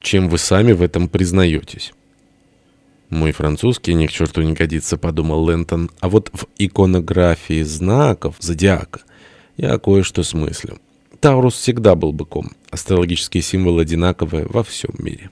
чем вы сами в этом признаетесь. «Мой французский ни к черту не годится», — подумал Лэнтон. «А вот в иконографии знаков зодиака я кое-что смыслю. Таурус всегда был быком. Астрологические символы одинаковые во всем мире».